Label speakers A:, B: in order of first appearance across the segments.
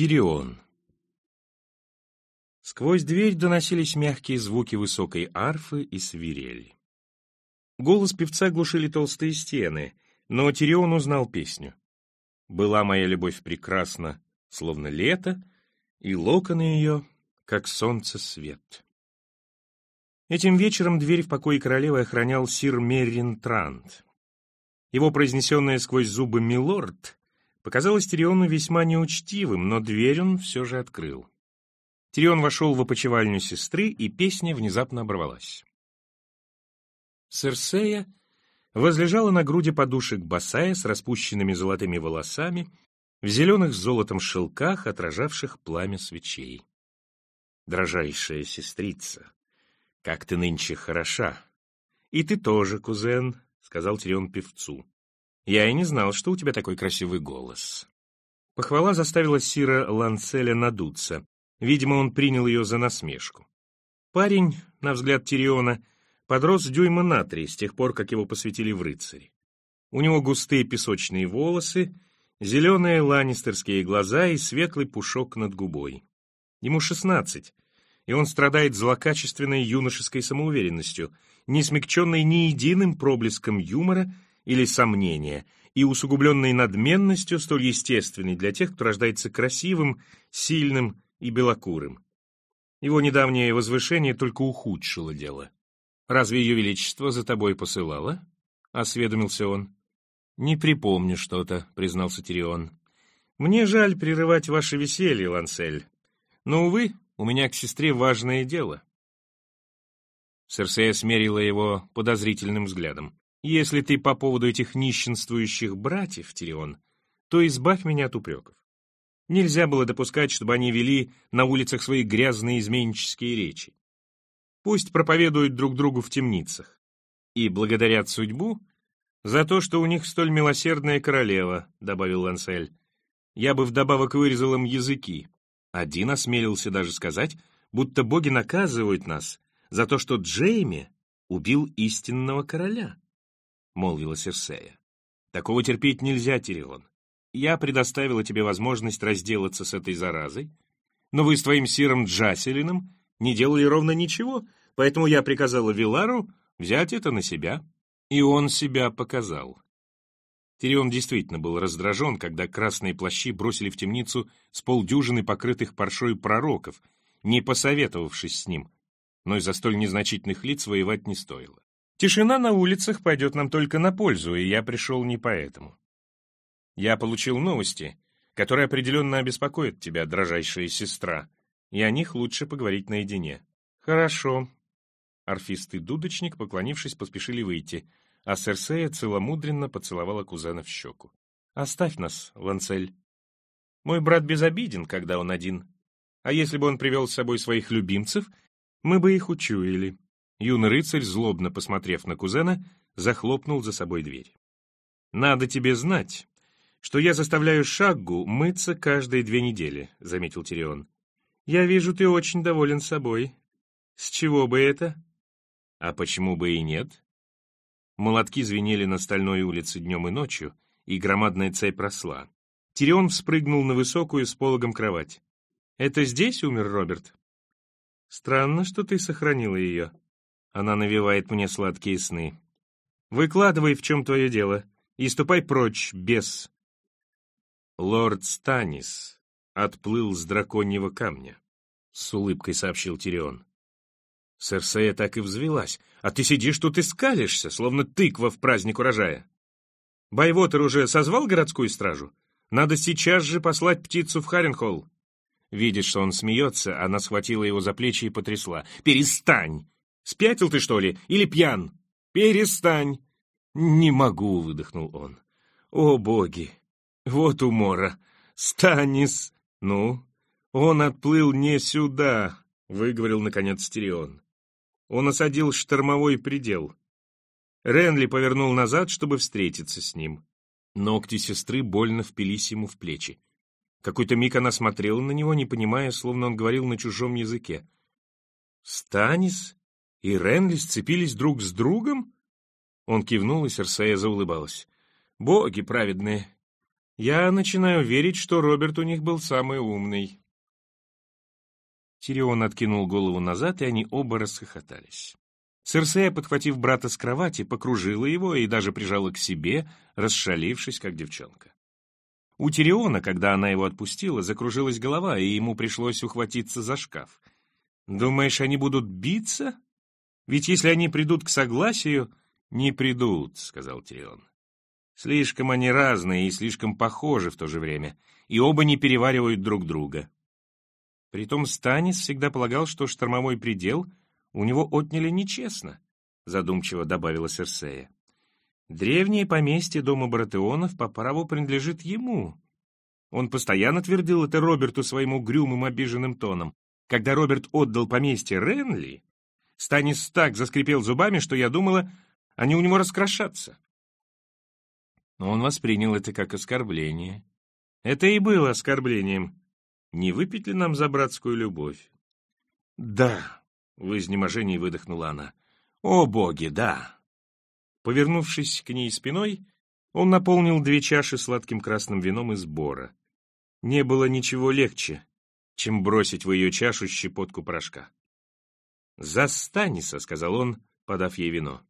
A: Тирион. Сквозь дверь доносились мягкие звуки высокой арфы и свирели. Голос певца глушили толстые стены, но Тирион узнал песню. «Была моя любовь прекрасна, словно лето, и локоны ее, как солнце свет». Этим вечером дверь в покое королевы охранял сир Меррин Трант. Его произнесенное сквозь зубы «милорд» показалось Тириону весьма неучтивым, но дверь он все же открыл. Тирион вошел в опочивальню сестры, и песня внезапно оборвалась. Серсея возлежала на груди подушек босая с распущенными золотыми волосами, в зеленых с золотом шелках, отражавших пламя свечей. Дрожайшая сестрица, «Как ты нынче хороша!» «И ты тоже, кузен», — сказал Тирион певцу. «Я и не знал, что у тебя такой красивый голос». Похвала заставила Сира Ланцеля надуться. Видимо, он принял ее за насмешку. Парень, на взгляд Тириона, подрос дюйма на три с тех пор, как его посвятили в рыцари. У него густые песочные волосы, зеленые ланнистерские глаза и светлый пушок над губой. Ему шестнадцать, и он страдает злокачественной юношеской самоуверенностью, не смягченной ни единым проблеском юмора или сомнения, и усугубленной надменностью, столь естественной для тех, кто рождается красивым, сильным и белокурым. Его недавнее возвышение только ухудшило дело. «Разве ее величество за тобой посылало?» — осведомился он. «Не припомню что-то», — признался Тирион. «Мне жаль прерывать ваше веселье, Лансель. Но, увы, у меня к сестре важное дело». Серсея смерила его подозрительным взглядом. «Если ты по поводу этих нищенствующих братьев, Тирион, то избавь меня от упреков. Нельзя было допускать, чтобы они вели на улицах свои грязные изменнические речи. Пусть проповедуют друг другу в темницах. И благодарят судьбу за то, что у них столь милосердная королева», — добавил Лансель. «Я бы вдобавок вырезал им языки, один осмелился даже сказать, будто боги наказывают нас за то, что Джейми убил истинного короля, — молвила Серсея. Такого терпеть нельзя, Тирион. Я предоставила тебе возможность разделаться с этой заразой, но вы с твоим сиром Джаселином не делали ровно ничего, поэтому я приказала Вилару взять это на себя. И он себя показал. Тирион действительно был раздражен, когда красные плащи бросили в темницу с полдюжины покрытых паршой пророков, не посоветовавшись с ним, но из-за столь незначительных лиц воевать не стоило. Тишина на улицах пойдет нам только на пользу, и я пришел не поэтому. Я получил новости, которые определенно обеспокоят тебя, дрожайшая сестра, и о них лучше поговорить наедине. Хорошо. Орфист и дудочник, поклонившись, поспешили выйти — а Серсея целомудренно поцеловала кузена в щеку. «Оставь нас, Ланцель. Мой брат безобиден, когда он один. А если бы он привел с собой своих любимцев, мы бы их учуяли». Юный рыцарь, злобно посмотрев на кузена, захлопнул за собой дверь. «Надо тебе знать, что я заставляю Шаггу мыться каждые две недели», — заметил Тирион. «Я вижу, ты очень доволен собой. С чего бы это?» «А почему бы и нет?» Молотки звенели на стальной улице днем и ночью, и громадная цепь росла. Тирион вспрыгнул на высокую с пологом кровать. «Это здесь умер Роберт?» «Странно, что ты сохранила ее. Она навевает мне сладкие сны. Выкладывай, в чем твое дело, и ступай прочь, без...» «Лорд Станис отплыл с драконьего камня», — с улыбкой сообщил Тирион. Серсея так и взвелась. «А ты сидишь тут и скалишься, словно тыква в праздник урожая. Байвотер уже созвал городскую стражу? Надо сейчас же послать птицу в Харенхолл». Видишь, что он смеется, она схватила его за плечи и потрясла. «Перестань! Спятил ты, что ли? Или пьян? Перестань!» «Не могу», — выдохнул он. «О, боги! Вот умора! Станис! Ну, он отплыл не сюда!» — выговорил, наконец, Стерион. Он осадил штормовой предел. Ренли повернул назад, чтобы встретиться с ним. Ногти сестры больно впились ему в плечи. Какой-то миг она смотрела на него, не понимая, словно он говорил на чужом языке. «Станис и Ренли сцепились друг с другом?» Он кивнул, и Серсея заулыбалась. «Боги праведные! Я начинаю верить, что Роберт у них был самый умный. Тирион откинул голову назад, и они оба расхохотались. Серсея, подхватив брата с кровати, покружила его и даже прижала к себе, расшалившись, как девчонка. У Тириона, когда она его отпустила, закружилась голова, и ему пришлось ухватиться за шкаф. «Думаешь, они будут биться? Ведь если они придут к согласию...» «Не придут», — сказал Тирион. «Слишком они разные и слишком похожи в то же время, и оба не переваривают друг друга. Притом Станис всегда полагал, что штормовой предел у него отняли нечестно, задумчиво добавила Серсея. Древнее поместье дома Баратеонов по праву принадлежит ему. Он постоянно твердил это Роберту своим угрюмым обиженным тоном. Когда Роберт отдал поместье Ренли, Станис так заскрипел зубами, что я думала, они у него раскрошатся. Но он воспринял это как оскорбление. Это и было оскорблением. Не выпить ли нам за братскую любовь? Да, в изнеможении выдохнула она. О, боги, да. Повернувшись к ней спиной, он наполнил две чаши сладким красным вином из бора. Не было ничего легче, чем бросить в ее чашу щепотку порошка. «За Станиса», — сказал он, подав ей вино.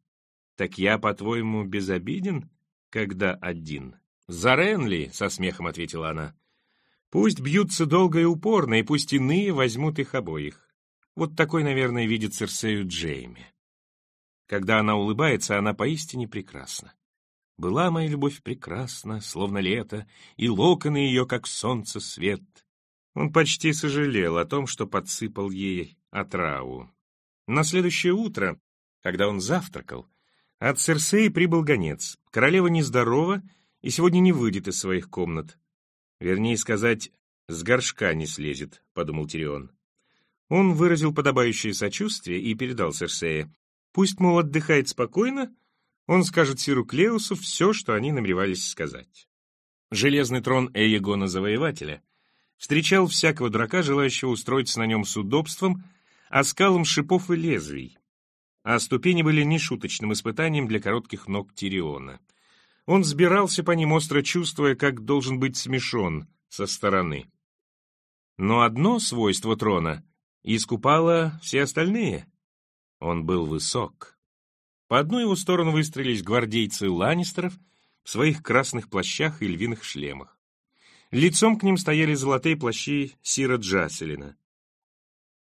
A: «Так я, по-твоему, безобиден, когда один?» «За Ренли», — со смехом ответила она. Пусть бьются долго и упорно, и пусть иные возьмут их обоих. Вот такой, наверное, видит Церсею Джейми. Когда она улыбается, она поистине прекрасна. Была моя любовь прекрасна, словно лето, и локоны ее, как солнце, свет. Он почти сожалел о том, что подсыпал ей отраву. На следующее утро, когда он завтракал, от Церсеи прибыл гонец. Королева нездорова и сегодня не выйдет из своих комнат. Вернее сказать, с горшка не слезет, подумал Тирион. Он выразил подобающее сочувствие и передал Серсея. Пусть, мол, отдыхает спокойно, он скажет Сиру Клеусу все, что они намеревались сказать. Железный трон Эегона Завоевателя встречал всякого дурака, желающего устроиться на нем с удобством, оскалом шипов и лезвий, а ступени были нешуточным испытанием для коротких ног Тириона — он сбирался по ним, остро чувствуя, как должен быть смешон со стороны. Но одно свойство трона искупало все остальные. Он был высок. По одну его сторону выстроились гвардейцы Ланнистеров в своих красных плащах и львиных шлемах. Лицом к ним стояли золотые плащи Сира Джаселина.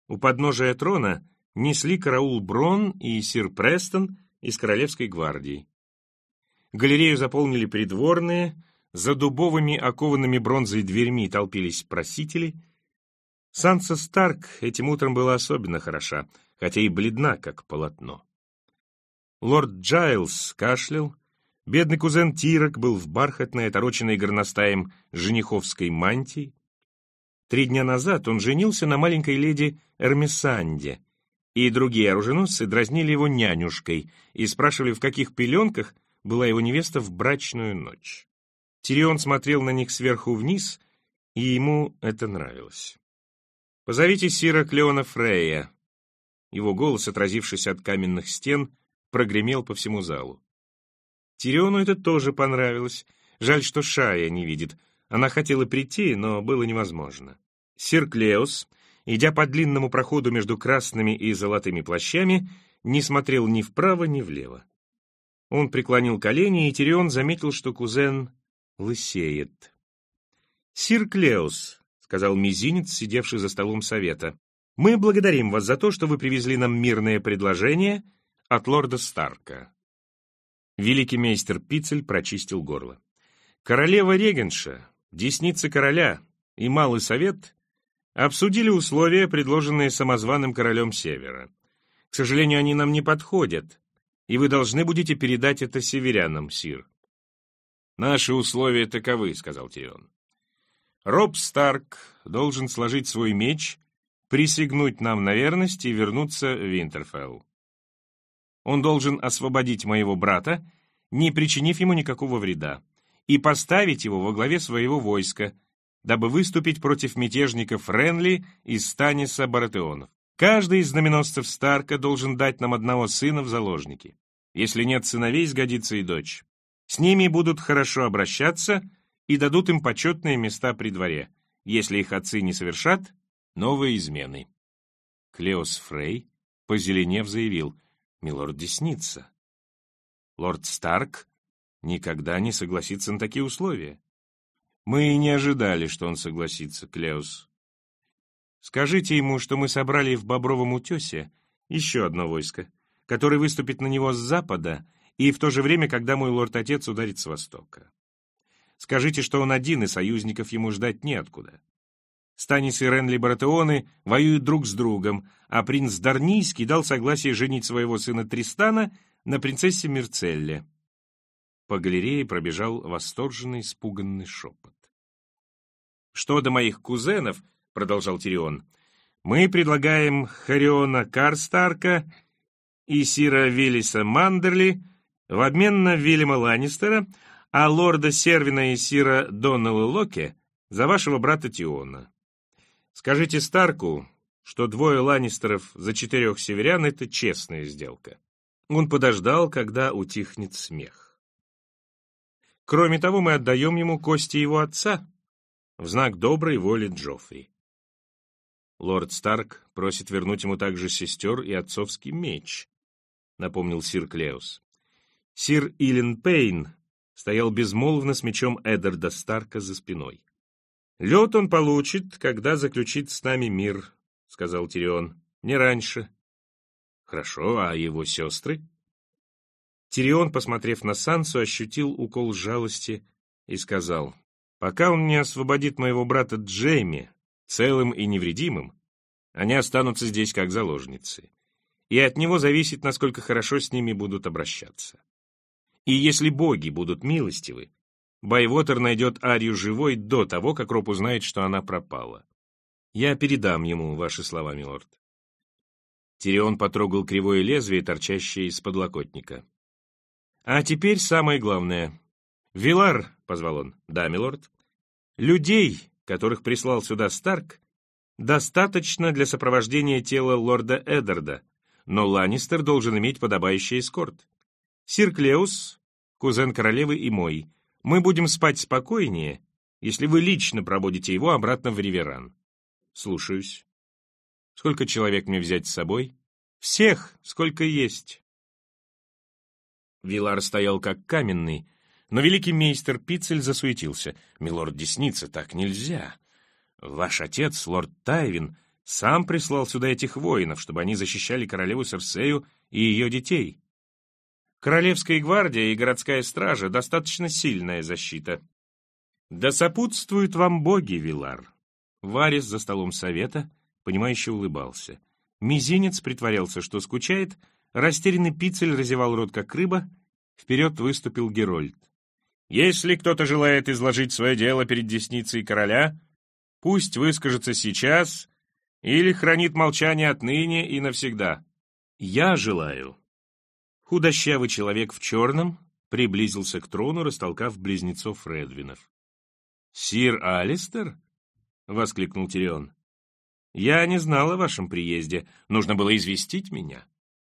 A: У подножия трона несли караул Брон и Сир Престон из Королевской гвардии. Галерею заполнили придворные, за дубовыми окованными бронзой дверьми толпились просители. Санса Старк этим утром была особенно хороша, хотя и бледна, как полотно. Лорд Джайлз кашлял, бедный кузен Тирок был в бархатной, отороченной горностаем жениховской мантии. Три дня назад он женился на маленькой леди Эрмисанде, и другие оруженосцы дразнили его нянюшкой и спрашивали, в каких пеленках была его невеста в брачную ночь. Тирион смотрел на них сверху вниз, и ему это нравилось. «Позовите Сира Клеона Фрея». Его голос, отразившись от каменных стен, прогремел по всему залу. Тириону это тоже понравилось. Жаль, что Шая не видит. Она хотела прийти, но было невозможно. Сир Клеос, идя по длинному проходу между красными и золотыми плащами, не смотрел ни вправо, ни влево. Он преклонил колени, и Тирион заметил, что кузен лысеет. «Сир Клеус», — сказал мизинец, сидевший за столом совета, — «мы благодарим вас за то, что вы привезли нам мирное предложение от лорда Старка». Великий мейстер Пицель прочистил горло. Королева Регенша, десница короля и Малый совет обсудили условия, предложенные самозваным королем Севера. К сожалению, они нам не подходят, и вы должны будете передать это северянам, сир». «Наши условия таковы», — сказал Тирион. «Роб Старк должен сложить свой меч, присягнуть нам на верность и вернуться в Винтерфелл. Он должен освободить моего брата, не причинив ему никакого вреда, и поставить его во главе своего войска, дабы выступить против мятежников Ренли и Станиса Баратеонов. Каждый из знаменосцев Старка должен дать нам одного сына в заложники. Если нет сыновей, сгодится и дочь. С ними будут хорошо обращаться, и дадут им почетные места при дворе, если их отцы не совершат новые измены. Клеос Фрей, позеленев, заявил, «Милорд Десница, лорд Старк никогда не согласится на такие условия. Мы и не ожидали, что он согласится, Клеус. Скажите ему, что мы собрали в Бобровом утесе еще одно войско, которое выступит на него с запада и в то же время, когда мой лорд-отец ударит с востока. Скажите, что он один, и союзников ему ждать неоткуда. Станис и Ренли Баратеоны воюют друг с другом, а принц Дарнийский дал согласие женить своего сына Тристана на принцессе Мерцелле. По галерее пробежал восторженный, испуганный шепот. «Что до моих кузенов», — продолжал Тирион, — «мы предлагаем Хариона Карстарка и Сира Виллиса Мандерли в обмен на Вильяма Ланнистера, а лорда Сервина и Сира Доннелла Локе за вашего брата Тиона. Скажите Старку, что двое Ланнистеров за четырех северян — это честная сделка». Он подождал, когда утихнет смех. Кроме того, мы отдаем ему кости его отца в знак доброй воли Джоффри. Лорд Старк просит вернуть ему также сестер и отцовский меч, напомнил сир Клеус. Сир Илен Пейн стоял безмолвно с мечом Эддарда Старка за спиной. «Лед он получит, когда заключит с нами мир», — сказал Тирион. «Не раньше». Хорошо, а его сестры? Тирион, посмотрев на Сансу, ощутил укол жалости и сказал, «Пока он не освободит моего брата Джейми, целым и невредимым, они останутся здесь как заложницы, и от него зависит, насколько хорошо с ними будут обращаться. И если боги будут милостивы, Байвотер найдет Арию живой до того, как Роб узнает, что она пропала. Я передам ему ваши слова, милорд. Тирион потрогал кривое лезвие, торчащее из подлокотника. «А теперь самое главное. Вилар», — позвал он, — «да, милорд, людей, которых прислал сюда Старк, достаточно для сопровождения тела лорда Эддарда, но Ланнистер должен иметь подобающий эскорт. Сир Клеус, кузен королевы и мой, мы будем спать спокойнее, если вы лично проводите его обратно в Риверан. Слушаюсь. Сколько человек мне взять с собой? Всех, сколько есть. Вилар стоял как каменный, но великий мейстер Пицель засуетился. «Милорд Десница, так нельзя. Ваш отец, лорд Тайвин, сам прислал сюда этих воинов, чтобы они защищали королеву Серсею и ее детей. Королевская гвардия и городская стража — достаточно сильная защита. Да сопутствуют вам боги, Вилар». Варис за столом совета — понимающе улыбался. Мизинец притворялся, что скучает, растерянный пицель разевал рот, как рыба, вперед выступил Герольд. «Если кто-то желает изложить свое дело перед десницей короля, пусть выскажется сейчас или хранит молчание отныне и навсегда. Я желаю». Худощавый человек в черном приблизился к трону, растолкав близнецов Редвинов. «Сир Алистер?» — воскликнул Тирион. Я не знал о вашем приезде. Нужно было известить меня.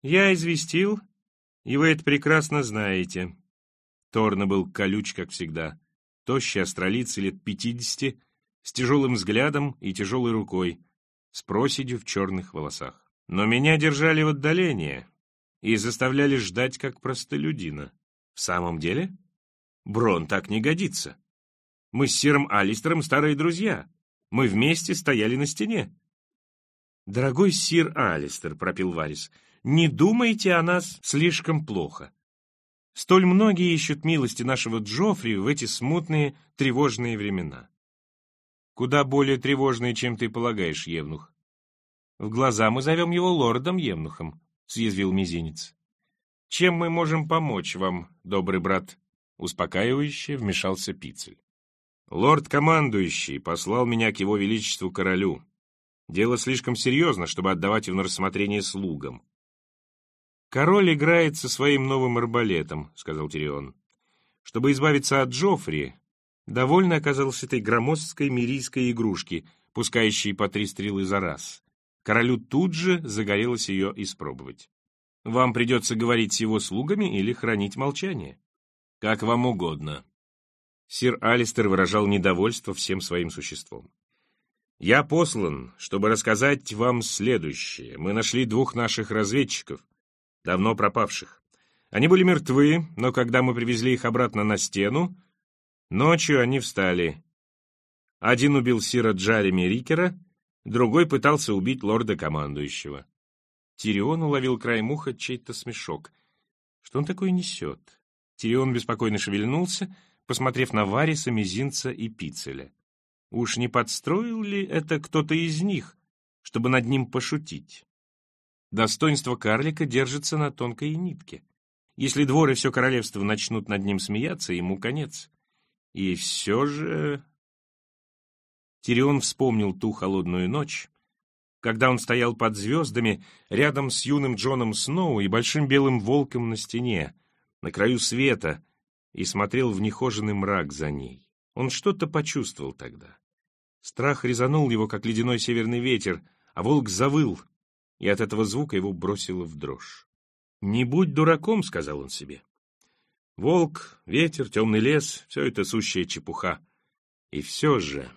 A: Я известил, и вы это прекрасно знаете. Торна был колюч, как всегда. Тощий астролиц лет пятидесяти, с тяжелым взглядом и тяжелой рукой, с проседью в черных волосах. Но меня держали в отдалении и заставляли ждать, как простолюдина. В самом деле? Брон так не годится. Мы с Сиром Алистером старые друзья. Мы вместе стояли на стене. «Дорогой сир Алистер», — пропил Варис, — «не думайте о нас слишком плохо. Столь многие ищут милости нашего Джоффри в эти смутные, тревожные времена. Куда более тревожные, чем ты полагаешь, Евнух. В глаза мы зовем его лордом Евнухом», — съязвил мизинец. «Чем мы можем помочь вам, добрый брат?» Успокаивающе вмешался Пицель. «Лорд-командующий послал меня к его величеству королю», Дело слишком серьезно, чтобы отдавать его на рассмотрение слугам. «Король играет со своим новым арбалетом», — сказал Тирион. «Чтобы избавиться от Джоффри, довольно оказался этой громоздкой мирийской игрушки, пускающей по три стрелы за раз. Королю тут же загорелось ее испробовать. Вам придется говорить с его слугами или хранить молчание. Как вам угодно». Сир Алистер выражал недовольство всем своим существом. «Я послан, чтобы рассказать вам следующее. Мы нашли двух наших разведчиков, давно пропавших. Они были мертвы, но когда мы привезли их обратно на стену, ночью они встали. Один убил сира Джареми Рикера, другой пытался убить лорда-командующего. Тирион уловил край муха чей-то смешок. Что он такое несет? Тирион беспокойно шевельнулся, посмотрев на Вариса, Мизинца и Пицеля. Уж не подстроил ли это кто-то из них, чтобы над ним пошутить? Достоинство карлика держится на тонкой нитке. Если двор и все королевство начнут над ним смеяться, ему конец. И все же... Тирион вспомнил ту холодную ночь, когда он стоял под звездами рядом с юным Джоном Сноу и большим белым волком на стене, на краю света, и смотрел в нехоженный мрак за ней. Он что-то почувствовал тогда. Страх резанул его, как ледяной северный ветер, а волк завыл, и от этого звука его бросило в дрожь. «Не будь дураком», — сказал он себе. Волк, ветер, темный лес — все это сущая чепуха. И все же...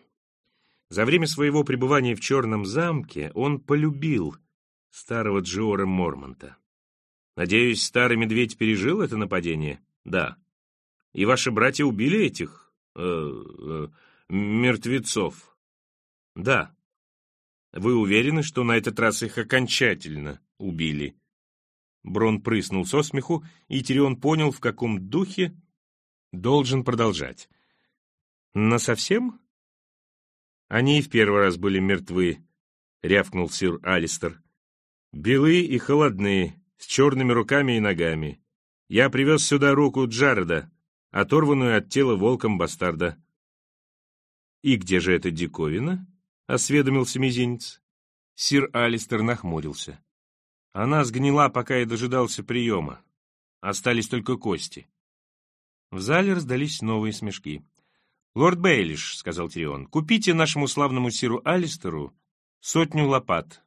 A: За время своего пребывания в Черном замке он полюбил старого Джиора Мормонта. Надеюсь, старый медведь пережил это нападение? Да. И ваши братья убили этих... Э, э, мертвецов? Да. Вы уверены, что на этот раз их окончательно убили? Брон прыснул со смеху, и Тирион понял, в каком духе должен продолжать. «Насовсем?» Они и в первый раз были мертвы, — рявкнул сир Алистер. Белые и холодные, с черными руками и ногами. Я привез сюда руку Джареда, оторванную от тела волком бастарда. «И где же эта диковина?» — осведомился мизинец. Сир Алистер нахмурился. Она сгнила, пока я дожидался приема. Остались только кости. В зале раздались новые смешки. «Лорд Бейлиш», — сказал Тирион, — «купите нашему славному сиру Алистеру сотню лопат.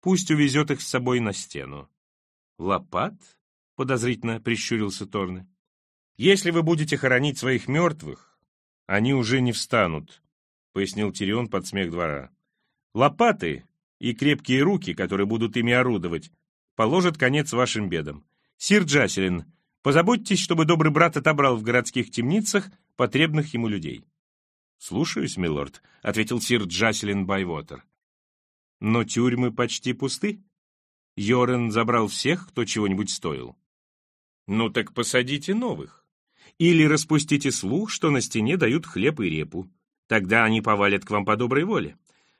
A: Пусть увезет их с собой на стену». «Лопат?» — подозрительно прищурился Торны. «Если вы будете хоронить своих мертвых, они уже не встанут», — пояснил Тирион под смех двора. «Лопаты и крепкие руки, которые будут ими орудовать, положат конец вашим бедам. Сир Джаселин, позаботьтесь, чтобы добрый брат отобрал в городских темницах потребных ему людей. «Слушаюсь, милорд», — ответил сир Джаселин Байвотер. «Но тюрьмы почти пусты. Йорен забрал всех, кто чего-нибудь стоил. Ну так посадите новых. Или распустите слух, что на стене дают хлеб и репу. Тогда они повалят к вам по доброй воле.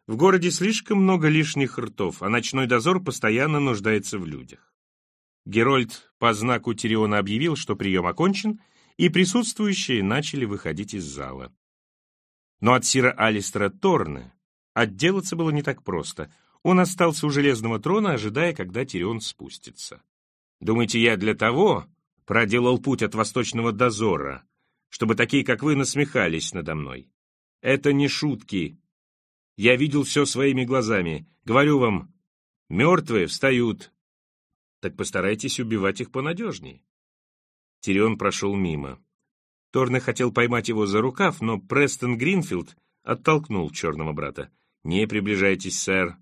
A: В городе слишком много лишних ртов, а ночной дозор постоянно нуждается в людях». Герольд по знаку Тириона объявил, что прием окончен, и присутствующие начали выходить из зала. Но от сира Алистера Торна отделаться было не так просто. Он остался у железного трона, ожидая, когда Тирион спустится. «Думаете, я для того проделал путь от восточного дозора, чтобы такие, как вы, насмехались надо мной? Это не шутки. Я видел все своими глазами. Говорю вам, мертвые встают. Так постарайтесь убивать их понадежнее. Тирион прошел мимо. Торне хотел поймать его за рукав, но Престон Гринфилд оттолкнул черного брата. «Не приближайтесь, сэр».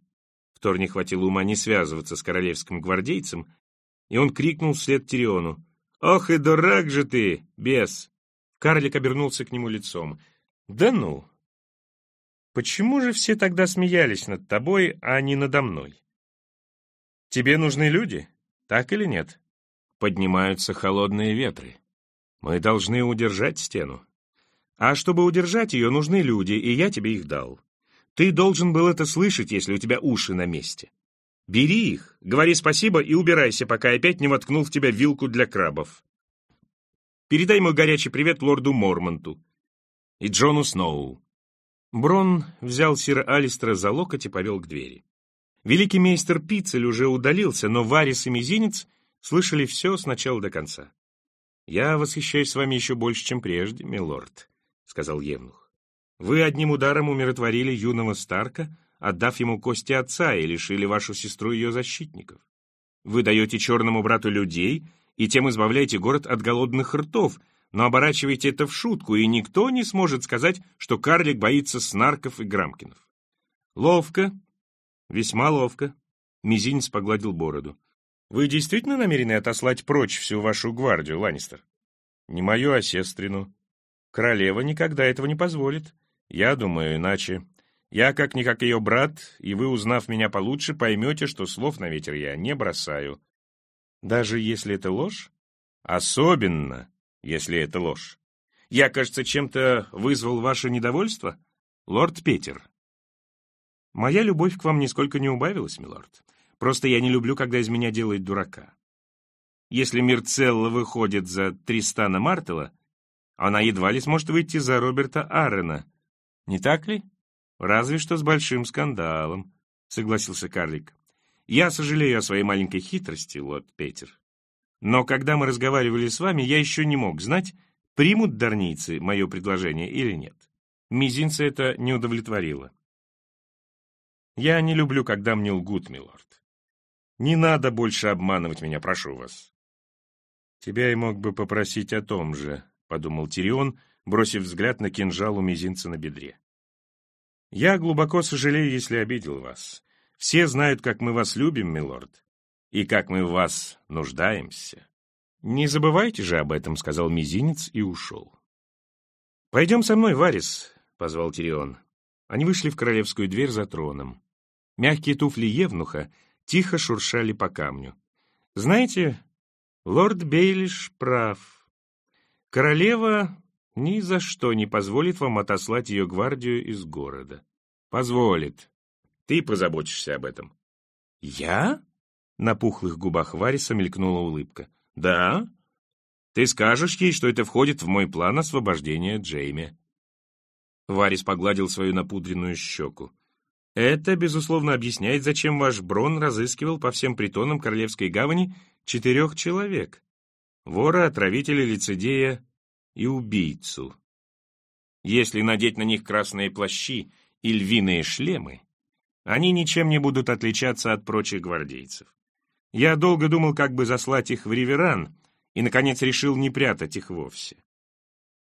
A: В Торне хватило ума не связываться с королевским гвардейцем, и он крикнул вслед Тириону. «Ох и дурак же ты, бес!» Карлик обернулся к нему лицом. «Да ну! Почему же все тогда смеялись над тобой, а не надо мной? Тебе нужны люди, так или нет?» поднимаются холодные ветры. Мы должны удержать стену. А чтобы удержать ее, нужны люди, и я тебе их дал. Ты должен был это слышать, если у тебя уши на месте. Бери их, говори спасибо и убирайся, пока опять не воткнул в тебя вилку для крабов. Передай мой горячий привет лорду Мормонту и Джону Сноу. Брон взял сира Алистера за локоть и повел к двери. Великий мейстер Пиццель уже удалился, но Варис и Мизинец — слышали все с начала до конца. «Я восхищаюсь вами еще больше, чем прежде, милорд», — сказал Евнух. «Вы одним ударом умиротворили юного Старка, отдав ему кости отца и лишили вашу сестру ее защитников. Вы даете черному брату людей и тем избавляете город от голодных ртов, но оборачивайте это в шутку, и никто не сможет сказать, что карлик боится снарков и грамкинов. Ловко, весьма ловко. Мизинец погладил бороду. Вы действительно намерены отослать прочь всю вашу гвардию, Ланнистер? Не мою, а сестрину. Королева никогда этого не позволит. Я думаю иначе. Я как-никак ее брат, и вы, узнав меня получше, поймете, что слов на ветер я не бросаю. Даже если это ложь? Особенно, если это ложь. Я, кажется, чем-то вызвал ваше недовольство, лорд Петер. Моя любовь к вам нисколько не убавилась, милорд. Просто я не люблю, когда из меня делают дурака. Если Мирцелла выходит за Тристана Мартела, она едва ли сможет выйти за Роберта Аррена. Не так ли? Разве что с большим скандалом, согласился карлик. Я сожалею о своей маленькой хитрости, лорд Петер. Но когда мы разговаривали с вами, я еще не мог знать, примут дарнийцы мое предложение или нет. Мизинца это не удовлетворило. Я не люблю, когда мне лгут, милорд. Не надо больше обманывать меня, прошу вас. Тебя и мог бы попросить о том же, подумал Тирион, бросив взгляд на кинжал у мизинца на бедре. Я глубоко сожалею, если обидел вас. Все знают, как мы вас любим, милорд и как мы в вас нуждаемся. Не забывайте же об этом, — сказал мизинец и ушел. Пойдем со мной, Варис, — позвал Тирион. Они вышли в королевскую дверь за троном. Мягкие туфли Евнуха тихо шуршали по камню. Знаете, лорд Бейлиш прав. Королева ни за что не позволит вам отослать ее гвардию из города. Позволит. Ты позаботишься об этом. Я? На пухлых губах Вариса мелькнула улыбка. «Да? Ты скажешь ей, что это входит в мой план освобождения Джейми». Варис погладил свою напудренную щеку. «Это, безусловно, объясняет, зачем ваш Брон разыскивал по всем притонам Королевской гавани четырех человек. Вора, отравителя, лицедея и убийцу. Если надеть на них красные плащи и львиные шлемы, они ничем не будут отличаться от прочих гвардейцев. Я долго думал, как бы заслать их в Риверан, и, наконец, решил не прятать их вовсе.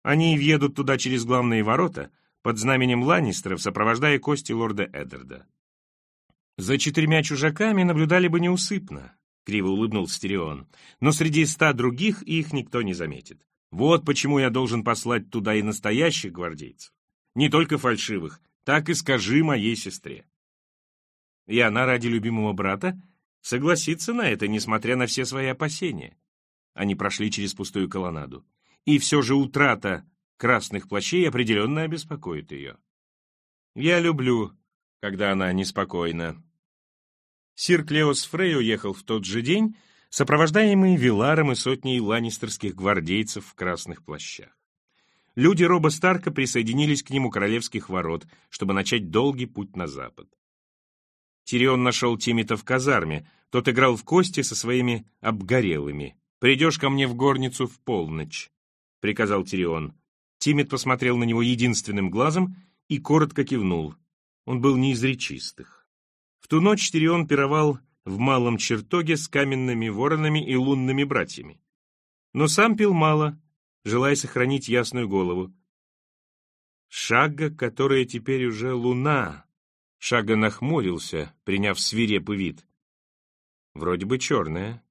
A: Они въедут туда через главные ворота, под знаменем Ланнистеров, сопровождая кости лорда Эддарда. За четырьмя чужаками наблюдали бы неусыпно, — криво улыбнулся Стерион, но среди ста других их никто не заметит. Вот почему я должен послать туда и настоящих гвардейцев. Не только фальшивых, так и скажи моей сестре. И она ради любимого брата согласится на это, несмотря на все свои опасения. Они прошли через пустую колоннаду. И все же утрата красных плащей определенно обеспокоит ее. Я люблю, когда она неспокойна. Сир Клеос Фрей уехал в тот же день, сопровождаемый Виларом и сотней ланнистерских гвардейцев в красных плащах. Люди Роба Старка присоединились к нему королевских ворот, чтобы начать долгий путь на запад. Тирион нашел Тимита в казарме. Тот играл в кости со своими обгорелыми. «Придешь ко мне в горницу в полночь», — приказал Тирион. Тимит посмотрел на него единственным глазом и коротко кивнул. Он был не из речистых. В ту ночь Тирион пировал в малом чертоге с каменными воронами и лунными братьями. Но сам пил мало, желая сохранить ясную голову. Шага, которая теперь уже луна, Шага нахмурился, приняв свирепый вид. Вроде бы черная.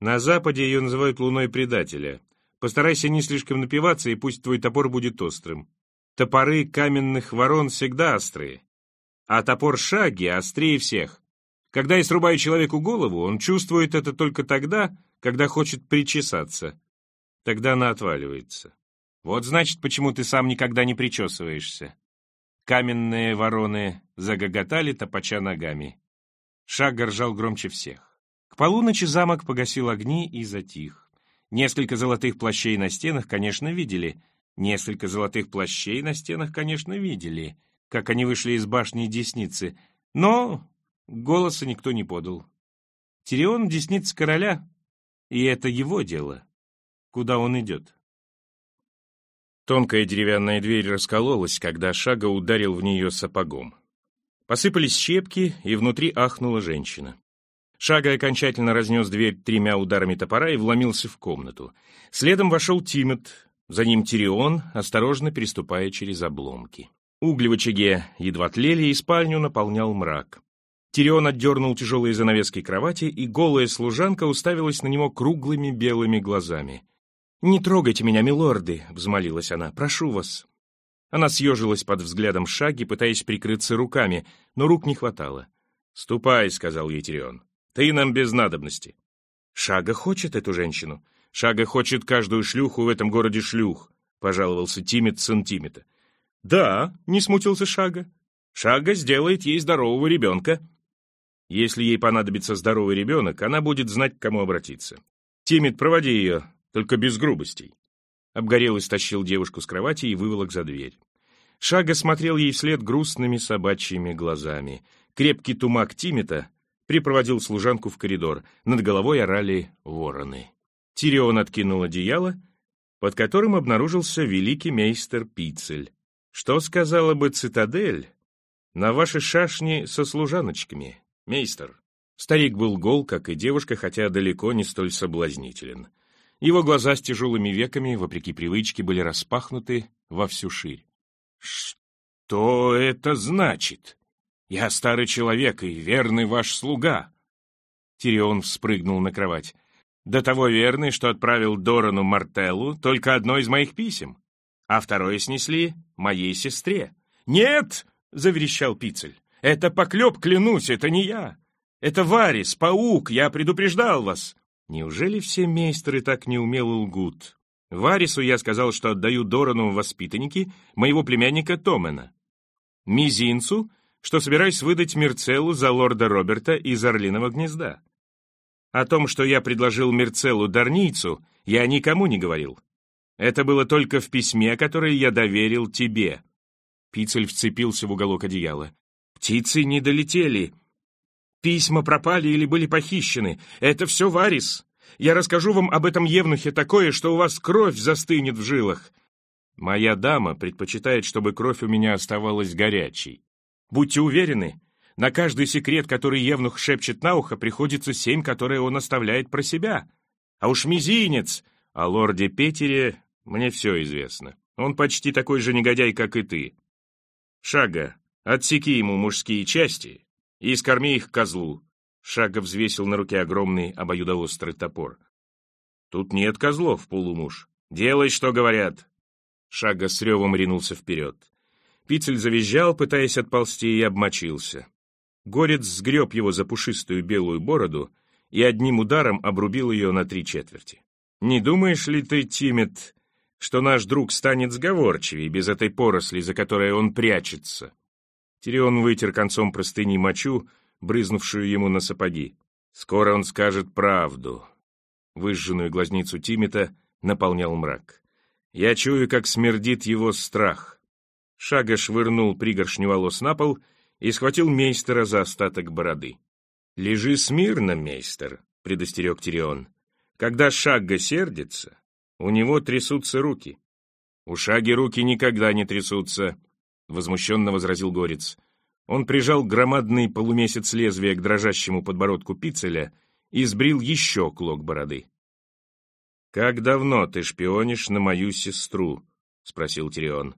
A: На западе ее называют луной предателя. Постарайся не слишком напиваться, и пусть твой топор будет острым. Топоры каменных ворон всегда острые. А топор Шаги острее всех. Когда я срубаю человеку голову, он чувствует это только тогда, когда хочет причесаться. Тогда она отваливается. Вот значит, почему ты сам никогда не причесываешься. Каменные вороны загоготали, топача ногами. Шаг ржал громче всех. К полуночи замок погасил огни и затих. Несколько золотых плащей на стенах, конечно, видели. Несколько золотых плащей на стенах, конечно, видели, как они вышли из башни Десницы. Но голоса никто не подал. Тирион — десница короля, и это его дело. Куда он идет? Тонкая деревянная дверь раскололась, когда Шага ударил в нее сапогом. Посыпались щепки, и внутри ахнула женщина. Шага окончательно разнес дверь тремя ударами топора и вломился в комнату. Следом вошел Тимот, За ним Тирион, осторожно переступая через обломки. Угли в очаге едва тлели, и спальню наполнял мрак. Тирион отдернул тяжелые занавески кровати, и голая служанка уставилась на него круглыми белыми глазами. «Не трогайте меня, милорды!» — взмолилась она. «Прошу вас!» Она съежилась под взглядом шаги, пытаясь прикрыться руками, но рук не хватало. «Ступай», — сказал ей. «Ты нам без надобности». «Шага хочет эту женщину. Шага хочет каждую шлюху в этом городе шлюх», — пожаловался Тимит сын. «Да», — не смутился Шага. «Шага сделает ей здорового ребенка». Если ей понадобится здоровый ребенок, она будет знать, к кому обратиться. «Тимит, проводи ее, только без грубостей». Обгорел стащил девушку с кровати и выволок за дверь. Шага смотрел ей вслед грустными собачьими глазами. Крепкий тумак Тимита припроводил служанку в коридор. Над головой орали вороны. Тирион откинул одеяло, под которым обнаружился великий мейстер Пицель. Что сказала бы цитадель на ваши шашни со служаночками, мейстер? Старик был гол, как и девушка, хотя далеко не столь соблазнителен. Его глаза с тяжелыми веками, вопреки привычке, были распахнуты во всю ширь. «Что это значит? Я старый человек и верный ваш слуга!» Тирион вспрыгнул на кровать. «До того верный, что отправил Дорану Мартеллу только одно из моих писем, а второе снесли моей сестре». «Нет!» — заверещал Пицель. «Это поклеп, клянусь, это не я! Это Варис, паук, я предупреждал вас!» Неужели все мейстеры так неумело лгут? Варису я сказал, что отдаю Дорану воспитанники моего племянника Томена. Мизинцу, что собираюсь выдать Мерцеллу за лорда Роберта из Орлиного гнезда. О том, что я предложил Мерцеллу Дарницу, я никому не говорил. Это было только в письме, которое я доверил тебе. Пицель вцепился в уголок одеяла. Птицы не долетели, Письма пропали или были похищены. Это все Варис. Я расскажу вам об этом Евнухе такое, что у вас кровь застынет в жилах. Моя дама предпочитает, чтобы кровь у меня оставалась горячей. Будьте уверены, на каждый секрет, который Евнух шепчет на ухо, приходится семь, которые он оставляет про себя. А уж мизинец! О лорде Петере мне все известно. Он почти такой же негодяй, как и ты. Шага, отсеки ему мужские части и скорми их козлу. Шага взвесил на руке огромный обоюдоострый топор. Тут нет козлов, полумуж. Делай, что говорят. Шага с ревом ринулся вперед. Пицель завизжал, пытаясь отползти, и обмочился. Горец сгреб его за пушистую белую бороду и одним ударом обрубил ее на три четверти. «Не думаешь ли ты, Тимет, что наш друг станет сговорчивее без этой поросли, за которой он прячется?» Тирион вытер концом простыни мочу, брызнувшую ему на сапоги. Скоро он скажет правду. Выжженную глазницу Тимита наполнял мрак. Я чую, как смердит его страх. Шага швырнул пригоршню волос на пол и схватил мейстера за остаток бороды. «Лежи смирно, мейстер», — предостерег Тирион. «Когда Шагга сердится, у него трясутся руки. У Шаги руки никогда не трясутся, — возмущенно возразил Горец. Он прижал громадный полумесяц лезвия к дрожащему подбородку Пицеля и сбрил еще клок бороды. «Как давно ты шпионишь на мою сестру?» — спросил Тирион.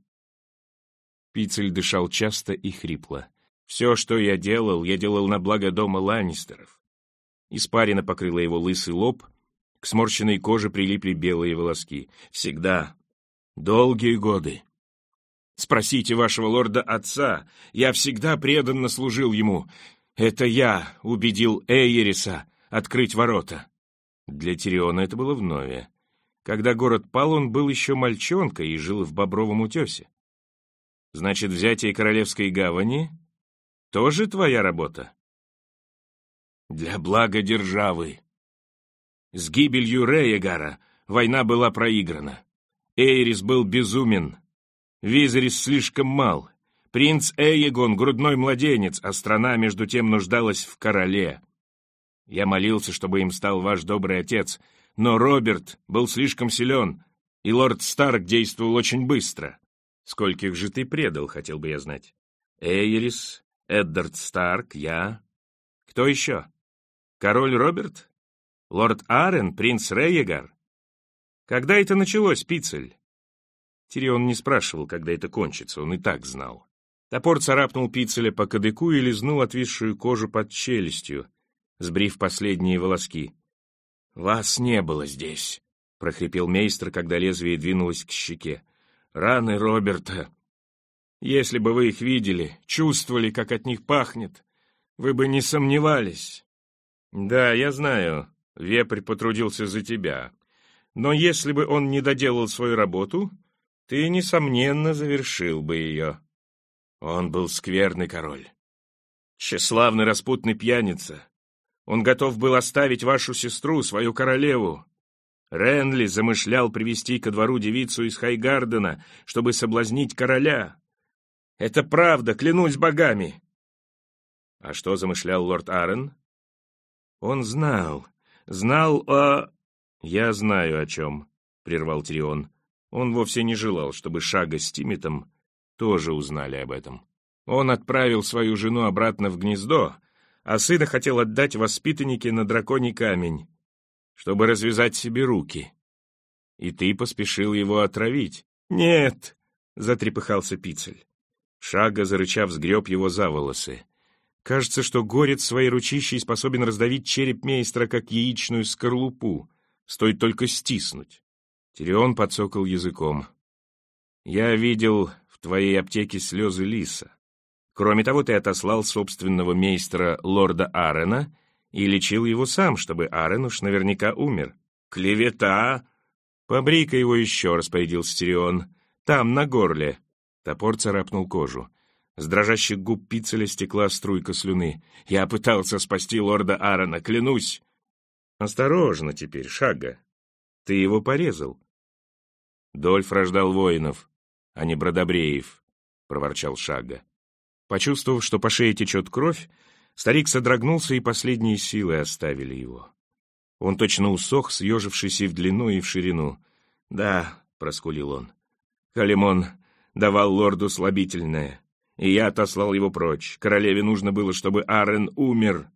A: Пицель дышал часто и хрипло. «Все, что я делал, я делал на благо дома Ланнистеров». Испарина покрыла его лысый лоб, к сморщенной коже прилипли белые волоски. «Всегда. Долгие годы. Спросите вашего лорда-отца, я всегда преданно служил ему. Это я убедил Эйериса открыть ворота. Для Тириона это было вновь. Когда город пал, он был еще мальчонкой и жил в Бобровом утесе. Значит, взятие Королевской гавани — тоже твоя работа? Для блага державы. С гибелью Реягара война была проиграна. Эйрис был безумен, Визерис слишком мал. Принц Эйегон — грудной младенец, а страна, между тем, нуждалась в короле. Я молился, чтобы им стал ваш добрый отец, но Роберт был слишком силен, и лорд Старк действовал очень быстро. Скольких же ты предал, хотел бы я знать. Эйрис, Эддард Старк, я. Кто еще? Король Роберт? Лорд Арен, принц Рейегар? Когда это началось, Пицель? Тирион не спрашивал, когда это кончится, он и так знал. Топор царапнул Пицеля по кадыку и лизнул отвисшую кожу под челюстью, сбрив последние волоски. «Вас не было здесь», — прохрипел мейстер, когда лезвие двинулось к щеке. «Раны Роберта. Если бы вы их видели, чувствовали, как от них пахнет, вы бы не сомневались». «Да, я знаю, вепрь потрудился за тебя. Но если бы он не доделал свою работу, ты, несомненно, завершил бы ее». Он был скверный король. Тщеславный распутный пьяница. Он готов был оставить вашу сестру, свою королеву. Ренли замышлял привести ко двору девицу из Хайгардена, чтобы соблазнить короля. Это правда, клянусь богами. А что замышлял лорд Арен? Он знал, знал о... Я знаю о чем, — прервал Тирион. Он вовсе не желал, чтобы Шага с Тимитом тоже узнали об этом. Он отправил свою жену обратно в гнездо, а сына хотел отдать воспитаннике на драконий камень, чтобы развязать себе руки. И ты поспешил его отравить. «Нет!» — затрепыхался Пицель. Шага, зарычав, сгреб его за волосы. Кажется, что горец своей ручищей способен раздавить череп мейстра, как яичную скорлупу. Стоит только стиснуть. Тирион подсокал языком. «Я видел в твоей аптеке слезы лиса. Кроме того, ты отослал собственного мейстера лорда Арена и лечил его сам, чтобы Арен уж наверняка умер. Клевета! Побрика его еще, распорядился Тирион. Там, на горле. Топор царапнул кожу. С дрожащих губ Пицеля стекла струйка слюны. Я пытался спасти лорда Аарона, клянусь. Осторожно теперь, Шага. Ты его порезал. Дольф рождал воинов а не Бродобреев», — проворчал Шага. Почувствовав, что по шее течет кровь, старик содрогнулся, и последние силы оставили его. Он точно усох, съежившись и в длину, и в ширину. «Да», — проскулил он, — «Калимон давал лорду слабительное, и я отослал его прочь. Королеве нужно было, чтобы Арен умер.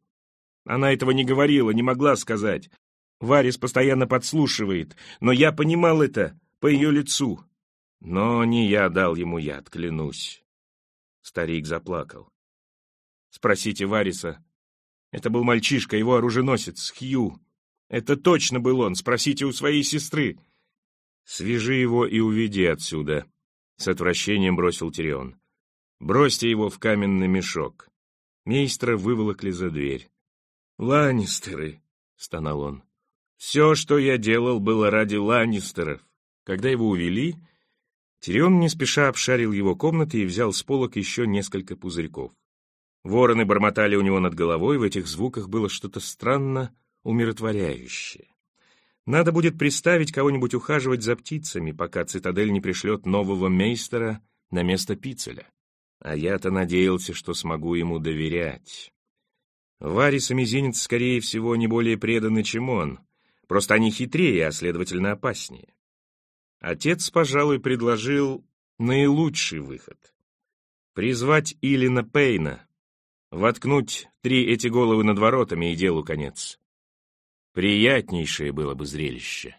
A: Она этого не говорила, не могла сказать. Варис постоянно подслушивает, но я понимал это по ее лицу. Но не я дал ему яд, клянусь. Старик заплакал. Спросите Вариса. Это был мальчишка, его оруженосец, Хью. Это точно был он, спросите у своей сестры. Свяжи его и уведи отсюда. С отвращением бросил Тирион. Бросьте его в каменный мешок. Мейстра выволокли за дверь. «Ланнистеры!» — стонал он. «Все, что я делал, было ради Ланнистеров». Когда его увели, Тирион не спеша обшарил его комнаты и взял с полок еще несколько пузырьков. Вороны бормотали у него над головой, в этих звуках было что-то странно умиротворяющее. Надо будет приставить кого-нибудь ухаживать за птицами, пока цитадель не пришлет нового мейстера на место Пицеля. А я-то надеялся, что смогу ему доверять. Варис и Мизинец, скорее всего, не более преданы, чем он. Просто они хитрее, а, следовательно, опаснее. Отец, пожалуй, предложил наилучший выход. Призвать Илина Пейна, воткнуть три эти головы над воротами и делу конец. Приятнейшее было бы зрелище.